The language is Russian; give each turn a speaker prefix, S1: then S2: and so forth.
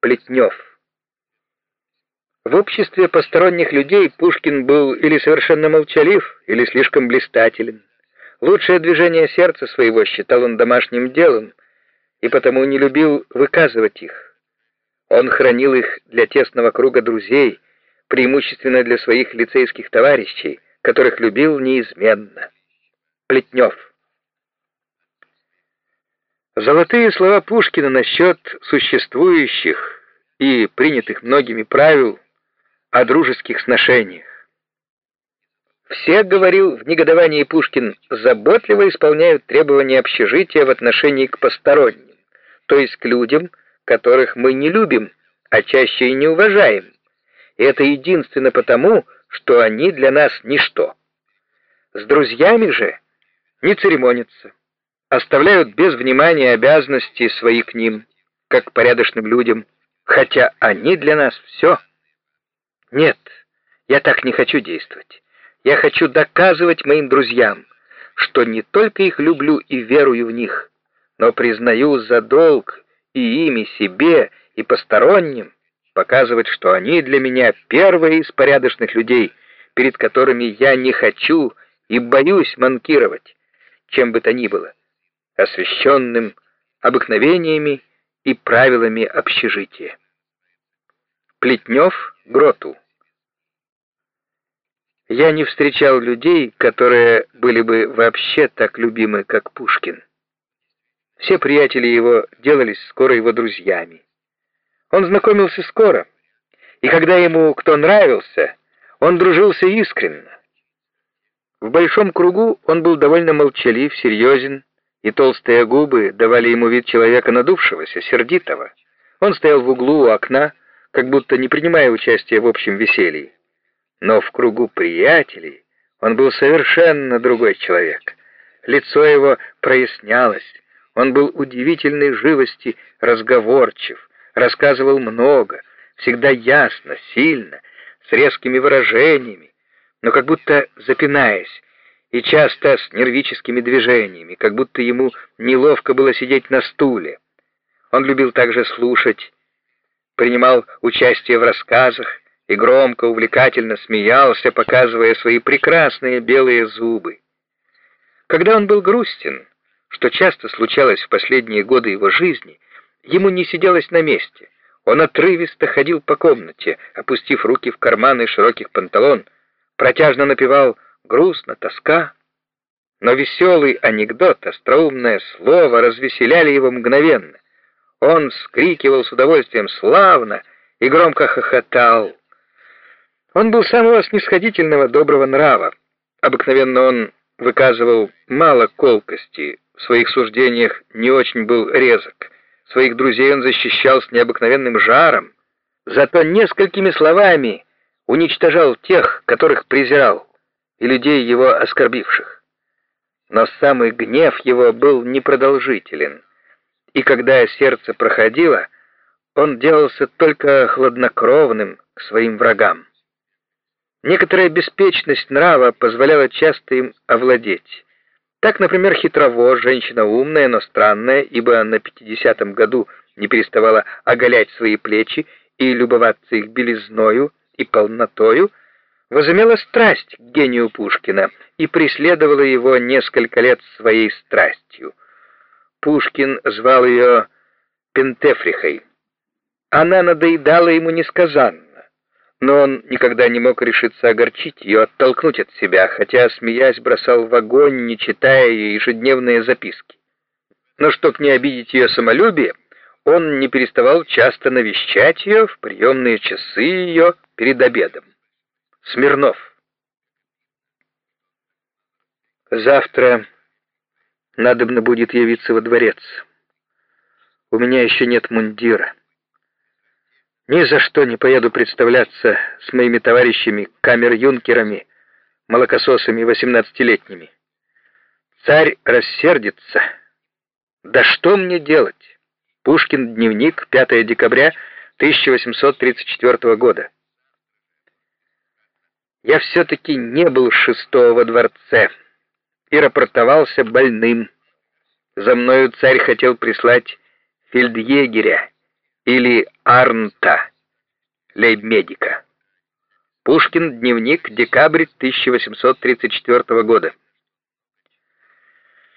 S1: Плетнев. В обществе посторонних людей Пушкин был или совершенно молчалив, или слишком блистателен. Лучшее движение сердца своего считал он домашним делом, и потому не любил выказывать их. Он хранил их для тесного круга друзей, преимущественно для своих лицейских товарищей, которых любил неизменно. Плетнев. Золотые слова Пушкина насчет существующих и принятых многими правил о дружеских сношениях. Все, говорил в негодовании Пушкин, заботливо исполняют требования общежития в отношении к посторонним, то есть к людям, которых мы не любим, а чаще и не уважаем. И это единственно потому, что они для нас ничто. С друзьями же не церемонятся, оставляют без внимания обязанности свои к ним, как порядочным людям, хотя они для нас все. Нет, я так не хочу действовать. Я хочу доказывать моим друзьям, что не только их люблю и верую в них, но признаю за долг и ими себе, и посторонним показывать, что они для меня первые из порядочных людей, перед которыми я не хочу и боюсь манкировать, чем бы то ни было, освященным обыкновениями и правилами общежития. Плетнев Гроту Я не встречал людей, которые были бы вообще так любимы, как Пушкин. Все приятели его делались скоро его друзьями. Он знакомился скоро, и когда ему кто нравился, он дружился искренне. В большом кругу он был довольно молчалив, серьезен, и толстые губы давали ему вид человека надувшегося, сердитого. Он стоял в углу у окна, как будто не принимая участия в общем веселье. Но в кругу приятелей он был совершенно другой человек. Лицо его прояснялось, он был удивительной живости разговорчив, рассказывал много, всегда ясно, сильно, с резкими выражениями, но как будто запинаясь, и часто с нервическими движениями, как будто ему неловко было сидеть на стуле. Он любил также слушать, принимал участие в рассказах и громко, увлекательно смеялся, показывая свои прекрасные белые зубы. Когда он был грустен, что часто случалось в последние годы его жизни, ему не сиделось на месте. Он отрывисто ходил по комнате, опустив руки в карманы широких панталон, протяжно напевал «грустно, тоска». Но веселый анекдот, остроумное слово развеселяли его мгновенно. Он вскрикивал с удовольствием «Славно!» и громко хохотал. Он был самого снисходительного, доброго нрава. Обыкновенно он выказывал мало колкости, в своих суждениях не очень был резок. Своих друзей он защищал с необыкновенным жаром, зато несколькими словами уничтожал тех, которых презирал, и людей его оскорбивших. Но самый гнев его был непродолжителен — и когда сердце проходило, он делался только хладнокровным к своим врагам. Некоторая беспечность нрава позволяла часто им овладеть. Так, например, хитрово, женщина умная, но странная, ибо на пятидесятом году не переставала оголять свои плечи и любоваться их белизною и полнотою, возымела страсть к гению Пушкина и преследовала его несколько лет своей страстью. Пушкин звал ее Пентефрихой. Она надоедала ему несказанно, но он никогда не мог решиться огорчить ее, оттолкнуть от себя, хотя, смеясь, бросал в огонь, не читая ее ежедневные записки. Но чтоб не обидеть ее самолюбие, он не переставал часто навещать ее в приемные часы ее перед обедом. Смирнов. Завтра Надобно будет явиться во дворец. У меня еще нет мундира. Ни за что не поеду представляться с моими товарищами камер-юнкерами, молокососами восемнадцатилетними. Царь рассердится. Да что мне делать? Пушкин, дневник, 5 декабря 1834 года. Я все-таки не был шестого во дворце и рапортовался больным. За мною царь хотел прислать фельдъегеря, или Арнта, лейб-медика. Пушкин, дневник, декабрь 1834 года.